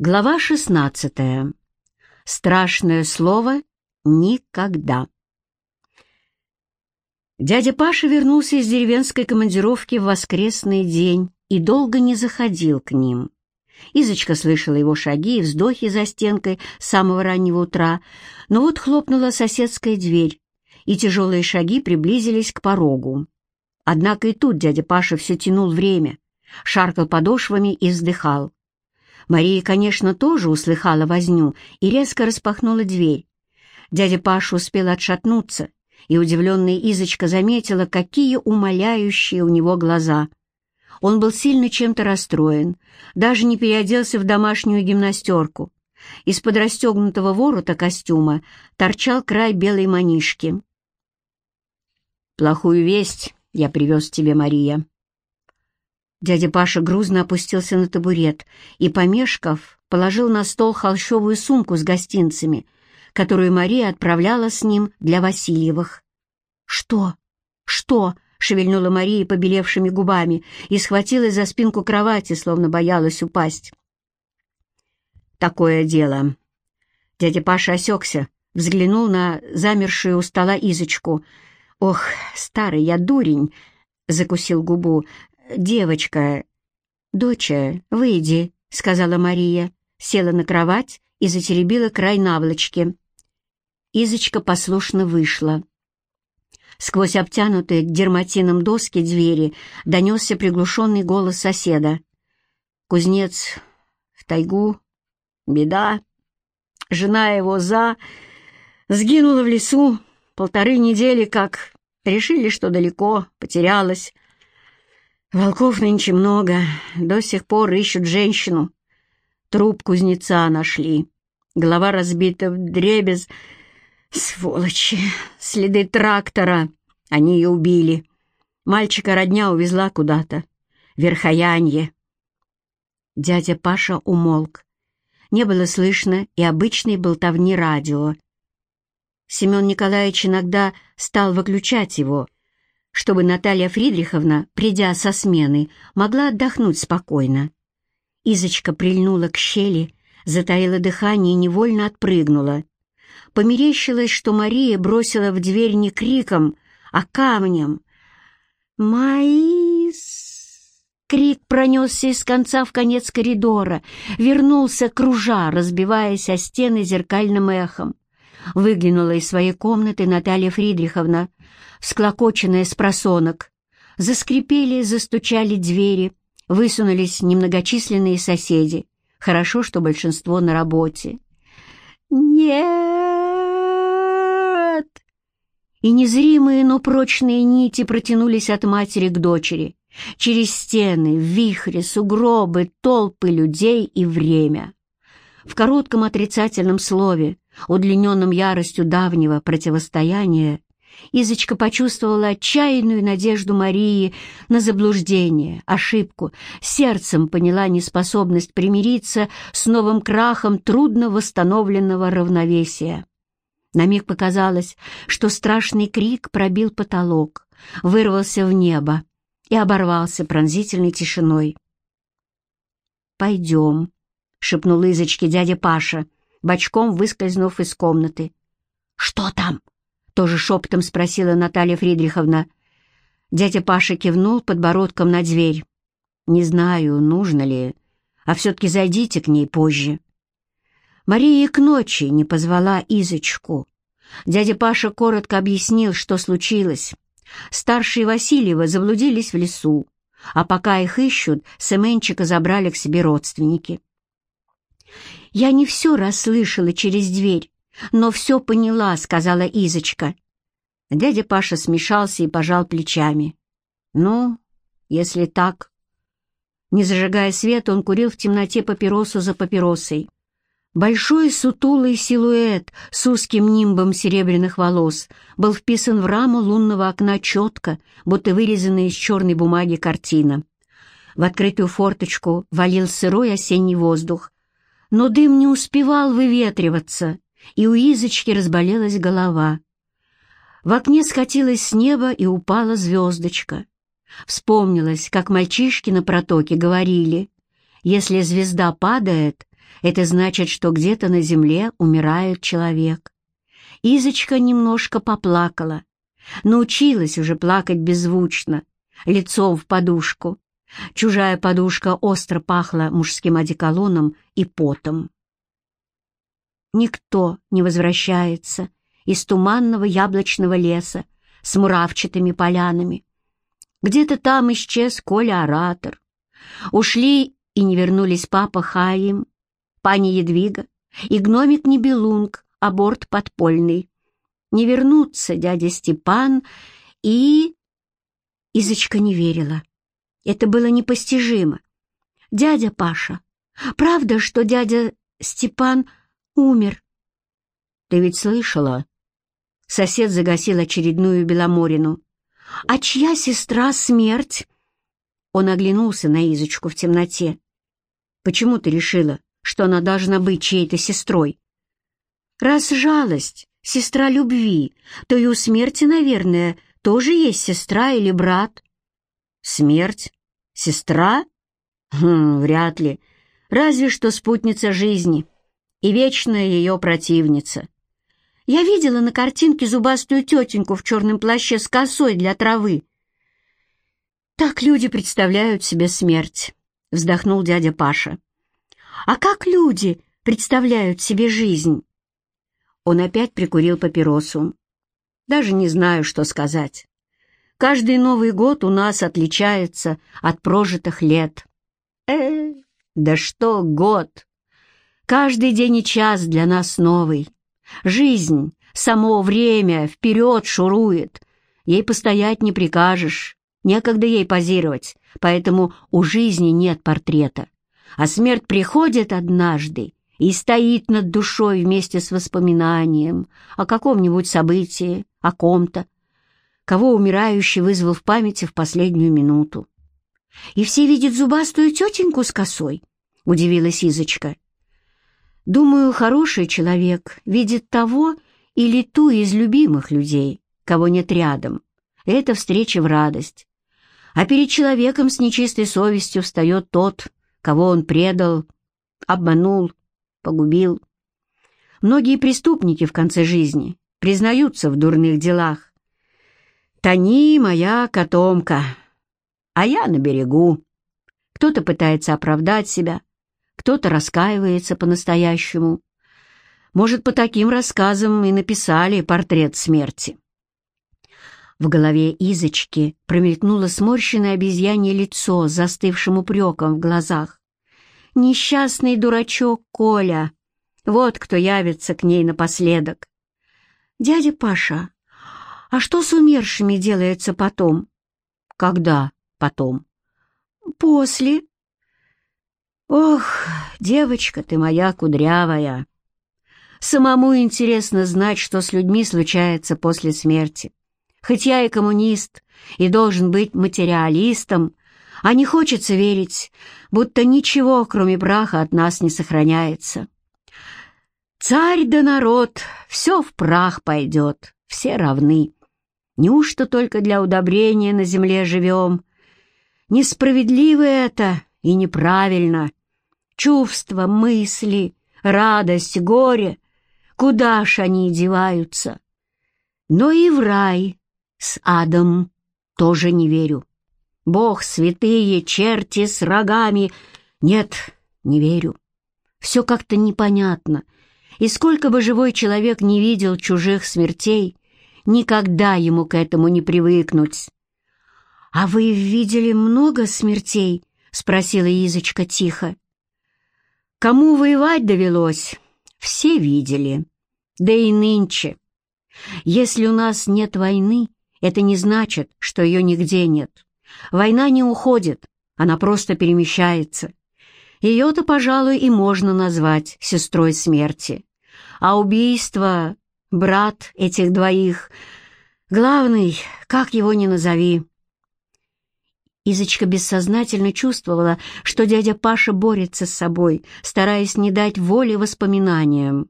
Глава 16. Страшное слово «никогда». Дядя Паша вернулся из деревенской командировки в воскресный день и долго не заходил к ним. Изочка слышала его шаги и вздохи за стенкой с самого раннего утра, но вот хлопнула соседская дверь, и тяжелые шаги приблизились к порогу. Однако и тут дядя Паша все тянул время, шаркал подошвами и вздыхал. Мария, конечно, тоже услыхала возню и резко распахнула дверь. Дядя Паша успел отшатнуться, и удивленная Изочка заметила, какие умоляющие у него глаза. Он был сильно чем-то расстроен, даже не переоделся в домашнюю гимнастерку. Из-под расстегнутого ворота костюма торчал край белой манишки. «Плохую весть я привез тебе, Мария», Дядя Паша грузно опустился на табурет и, помешков, положил на стол холщовую сумку с гостинцами, которую Мария отправляла с ним для Васильевых. «Что? Что?» — шевельнула Мария побелевшими губами и схватилась за спинку кровати, словно боялась упасть. «Такое дело». Дядя Паша осекся, взглянул на замершую у стола Изочку. «Ох, старый я дурень!» — закусил губу. «Девочка, доча, выйди», — сказала Мария, села на кровать и затеребила край наволочки. Изочка послушно вышла. Сквозь обтянутые дерматином доски двери донесся приглушенный голос соседа. «Кузнец в тайгу. Беда. Жена его за... Сгинула в лесу полторы недели, как решили, что далеко, потерялась. Волков нынче много, до сих пор ищут женщину. Труп кузнеца нашли, голова разбита в дребез. Сволочи, следы трактора, они ее убили. Мальчика родня увезла куда-то, верхоянье. Дядя Паша умолк. Не было слышно и обычной болтовни радио. Семен Николаевич иногда стал выключать его — чтобы Наталья Фридриховна, придя со смены, могла отдохнуть спокойно. Изочка прильнула к щели, затаила дыхание и невольно отпрыгнула. Померещилось, что Мария бросила в дверь не криком, а камнем. «Маис!» Крик пронесся из конца в конец коридора, вернулся кружа, разбиваясь о стены зеркальным эхом. Выглянула из своей комнаты Наталья Фридриховна, всклокоченная с просонок. Заскрипели, застучали двери, высунулись немногочисленные соседи. Хорошо, что большинство на работе. «Нет!» И незримые, но прочные нити протянулись от матери к дочери, через стены, вихри, сугробы, толпы людей и время. В коротком отрицательном слове, удлиненном яростью давнего противостояния, Изочка почувствовала отчаянную надежду Марии на заблуждение, ошибку, сердцем поняла неспособность примириться с новым крахом трудно восстановленного равновесия. На миг показалось, что страшный крик пробил потолок, вырвался в небо и оборвался пронзительной тишиной. «Пойдем», — шепнул Изочке дядя Паша, бочком выскользнув из комнаты. «Что там?» Тоже шепотом спросила Наталья Фридриховна. Дядя Паша кивнул подбородком на дверь. «Не знаю, нужно ли, а все-таки зайдите к ней позже». Мария к ночи не позвала Изочку. Дядя Паша коротко объяснил, что случилось. Старшие Васильевы заблудились в лесу, а пока их ищут, Семенчика забрали к себе родственники. Я не все расслышала через дверь, но все поняла», — сказала Изочка. Дядя Паша смешался и пожал плечами. «Ну, если так...» Не зажигая свет, он курил в темноте папиросу за папиросой. Большой сутулый силуэт с узким нимбом серебряных волос был вписан в раму лунного окна четко, будто вырезанная из черной бумаги картина. В открытую форточку валил сырой осенний воздух, но дым не успевал выветриваться, и у Изочки разболелась голова. В окне скатилась с неба и упала звездочка. Вспомнилось, как мальчишки на протоке говорили, если звезда падает, Это значит, что где-то на земле умирает человек. Изочка немножко поплакала. Научилась уже плакать беззвучно, лицом в подушку. Чужая подушка остро пахла мужским одеколоном и потом. Никто не возвращается из туманного яблочного леса с муравчатыми полянами. Где-то там исчез Коля-оратор. Ушли и не вернулись папа Хаим, пани Едвига и гномик Небелунг, аборт подпольный. Не вернутся дядя Степан и... Изочка не верила. Это было непостижимо. «Дядя Паша, правда, что дядя Степан умер?» «Ты ведь слышала?» Сосед загасил очередную Беломорину. «А чья сестра смерть?» Он оглянулся на Изочку в темноте. «Почему ты решила, что она должна быть чьей-то сестрой?» «Раз жалость, сестра любви, то и у смерти, наверное, тоже есть сестра или брат». «Смерть? Сестра? Хм, вряд ли. Разве что спутница жизни и вечная ее противница. Я видела на картинке зубастую тетеньку в черном плаще с косой для травы. Так люди представляют себе смерть, вздохнул дядя Паша. А как люди представляют себе жизнь? Он опять прикурил папиросу. Даже не знаю, что сказать. Каждый Новый год у нас отличается от прожитых лет. Э, да что год! Каждый день и час для нас новый. Жизнь, само время вперед шурует. Ей постоять не прикажешь, некогда ей позировать, поэтому у жизни нет портрета. А смерть приходит однажды и стоит над душой вместе с воспоминанием о каком-нибудь событии, о ком-то, кого умирающий вызвал в памяти в последнюю минуту. «И все видят зубастую тетеньку с косой?» — удивилась Изочка. «Думаю, хороший человек видит того или ту из любимых людей, кого нет рядом. Это встреча в радость. А перед человеком с нечистой совестью встает тот, кого он предал, обманул, погубил. Многие преступники в конце жизни признаются в дурных делах, Тони моя котомка, а я на берегу. Кто-то пытается оправдать себя, кто-то раскаивается по-настоящему. Может, по таким рассказам и написали портрет смерти. В голове Изочки промелькнуло сморщенное обезьянье лицо с застывшим упреком в глазах. Несчастный дурачок Коля. Вот кто явится к ней напоследок. «Дядя Паша, а что с умершими делается потом? Когда потом? После. Ох, девочка ты моя кудрявая. Самому интересно знать, что с людьми случается после смерти. Хоть я и коммунист, и должен быть материалистом, а не хочется верить, будто ничего, кроме праха, от нас не сохраняется. Царь да народ, все в прах пойдет, все равны. Неужто только для удобрения на земле живем? Несправедливо это и неправильно. Чувства, мысли, радость, горе, куда ж они деваются? Но и в рай с адом тоже не верю. Бог, святые, черти с рогами. Нет, не верю. Все как-то непонятно. И сколько бы живой человек не видел чужих смертей, Никогда ему к этому не привыкнуть. «А вы видели много смертей?» — спросила Изочка тихо. «Кому воевать довелось, все видели. Да и нынче. Если у нас нет войны, это не значит, что ее нигде нет. Война не уходит, она просто перемещается. Ее-то, пожалуй, и можно назвать сестрой смерти. А убийство брат этих двоих, главный, как его ни назови. Изочка бессознательно чувствовала, что дядя Паша борется с собой, стараясь не дать воли воспоминаниям.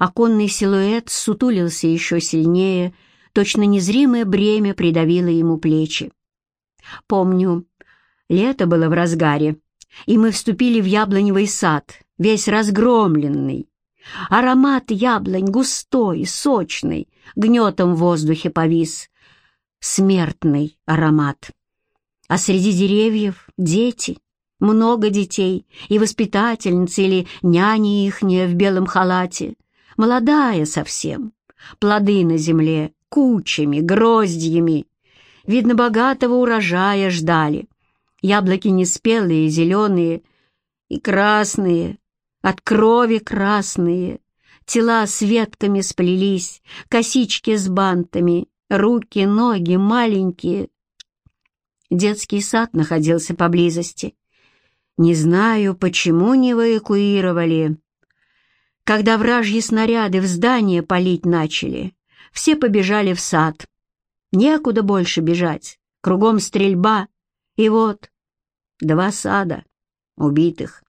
Оконный силуэт сутулился еще сильнее, точно незримое бремя придавило ему плечи. Помню, лето было в разгаре, и мы вступили в яблоневый сад весь разгромленный. Аромат яблонь густой, сочный, гнетом в воздухе повис. Смертный аромат. А среди деревьев дети, много детей, и воспитательницы или няни ихняя в белом халате, молодая совсем, плоды на земле, кучами, гроздьями. Видно, богатого урожая ждали. Яблоки неспелые, зеленые и красные, от крови красные. Тела с ветками сплелись, косички с бантами, руки, ноги маленькие. Детский сад находился поблизости. Не знаю, почему не эвакуировали. Когда вражьи снаряды в здание палить начали, все побежали в сад. Некуда больше бежать, кругом стрельба. И вот два сада убитых.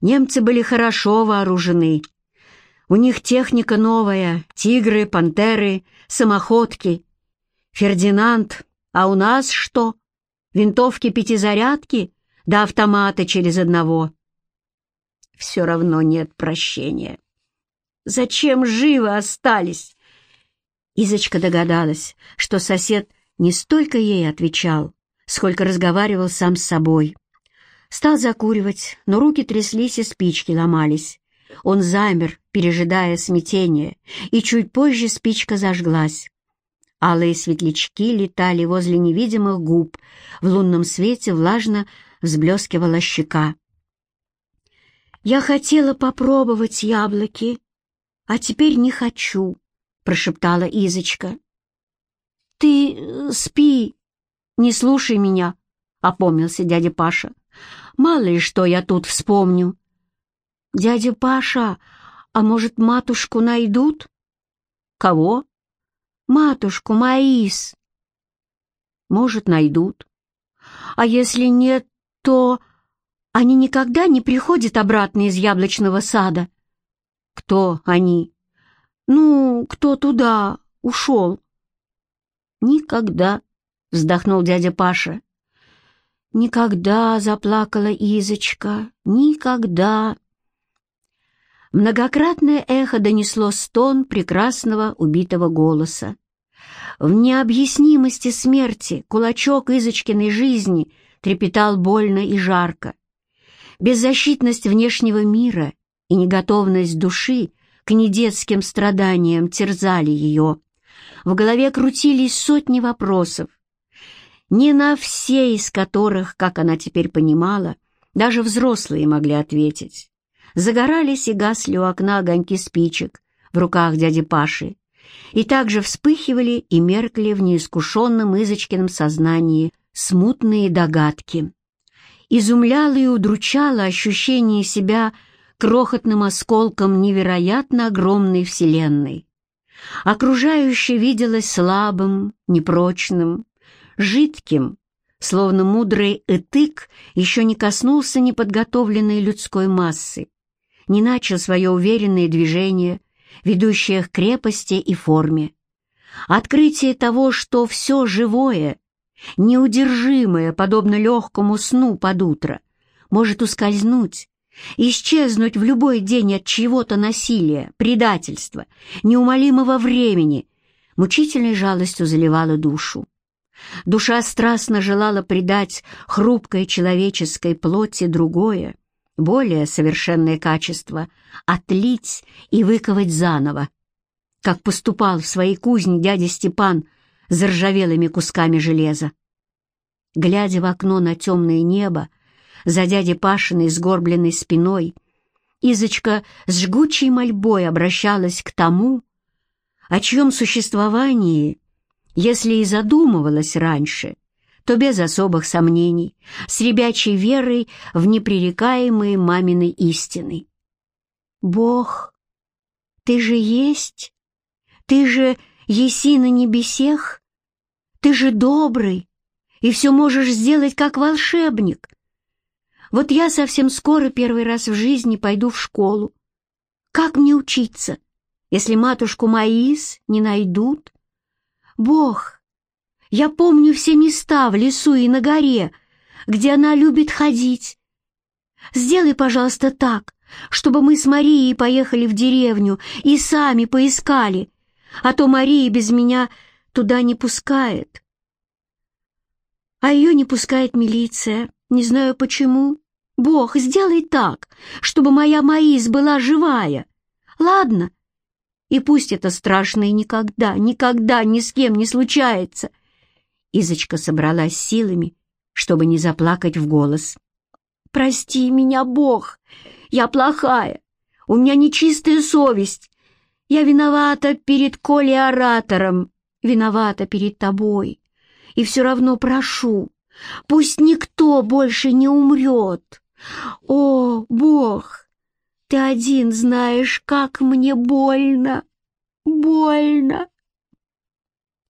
Немцы были хорошо вооружены. У них техника новая, тигры, пантеры, самоходки. Фердинанд, а у нас что? Винтовки пятизарядки да автомата через одного. Все равно нет прощения. Зачем живы остались? Изочка догадалась, что сосед не столько ей отвечал, сколько разговаривал сам с собой. Стал закуривать, но руки тряслись и спички ломались. Он замер, пережидая смятение, и чуть позже спичка зажглась. Алые светлячки летали возле невидимых губ, в лунном свете влажно взблескивала щека. «Я хотела попробовать яблоки, а теперь не хочу», — прошептала Изочка. «Ты э, спи, не слушай меня», — опомнился дядя Паша. «Мало ли что я тут вспомню». «Дядя Паша, а может, матушку найдут?» «Кого?» «Матушку Маис». «Может, найдут. А если нет, то они никогда не приходят обратно из яблочного сада. Кто они? Ну, кто туда ушел? Никогда, вздохнул дядя Паша. Никогда, заплакала Изочка, никогда. Многократное эхо донесло стон прекрасного убитого голоса. В необъяснимости смерти кулачок Изочкиной жизни — трепетал больно и жарко. Беззащитность внешнего мира и неготовность души к недетским страданиям терзали ее. В голове крутились сотни вопросов, не на все из которых, как она теперь понимала, даже взрослые могли ответить. Загорались и гасли у окна огоньки спичек в руках дяди Паши, и также вспыхивали и меркли в неискушенном Изочкином сознании смутные догадки. Изумляло и удручало ощущение себя крохотным осколком невероятно огромной вселенной. Окружающее виделось слабым, непрочным, жидким, словно мудрый этык еще не коснулся неподготовленной людской массы, не начал свое уверенное движение, ведущее к крепости и форме. Открытие того, что все живое неудержимое, подобно легкому сну под утро, может ускользнуть, исчезнуть в любой день от чьего-то насилия, предательства, неумолимого времени, мучительной жалостью заливала душу. Душа страстно желала придать хрупкой человеческой плоти другое, более совершенное качество, отлить и выковать заново, как поступал в своей кузне дядя Степан заржавелыми кусками железа. Глядя в окно на темное небо, за дядей Пашиной сгорбленной спиной, Изочка с жгучей мольбой обращалась к тому, о чьем существовании, если и задумывалась раньше, то без особых сомнений, с ребячей верой в непререкаемые маминой истины. «Бог, ты же есть? Ты же еси на небесех? Ты же добрый и все можешь сделать как волшебник. Вот я совсем скоро первый раз в жизни пойду в школу. Как мне учиться, если матушку Маис не найдут? Бог, я помню все места в лесу и на горе, где она любит ходить. Сделай, пожалуйста, так, чтобы мы с Марией поехали в деревню и сами поискали, а то Мария без меня туда не пускает. А ее не пускает милиция, не знаю почему. Бог, сделай так, чтобы моя Маис была живая. Ладно? И пусть это страшное никогда, никогда ни с кем не случается. Изочка собралась силами, чтобы не заплакать в голос. «Прости меня, Бог! Я плохая! У меня нечистая совесть! Я виновата перед Колей-оратором, виновата перед тобой, и все равно прошу, пусть никто больше не умрет! О, Бог, ты один знаешь, как мне больно, больно!»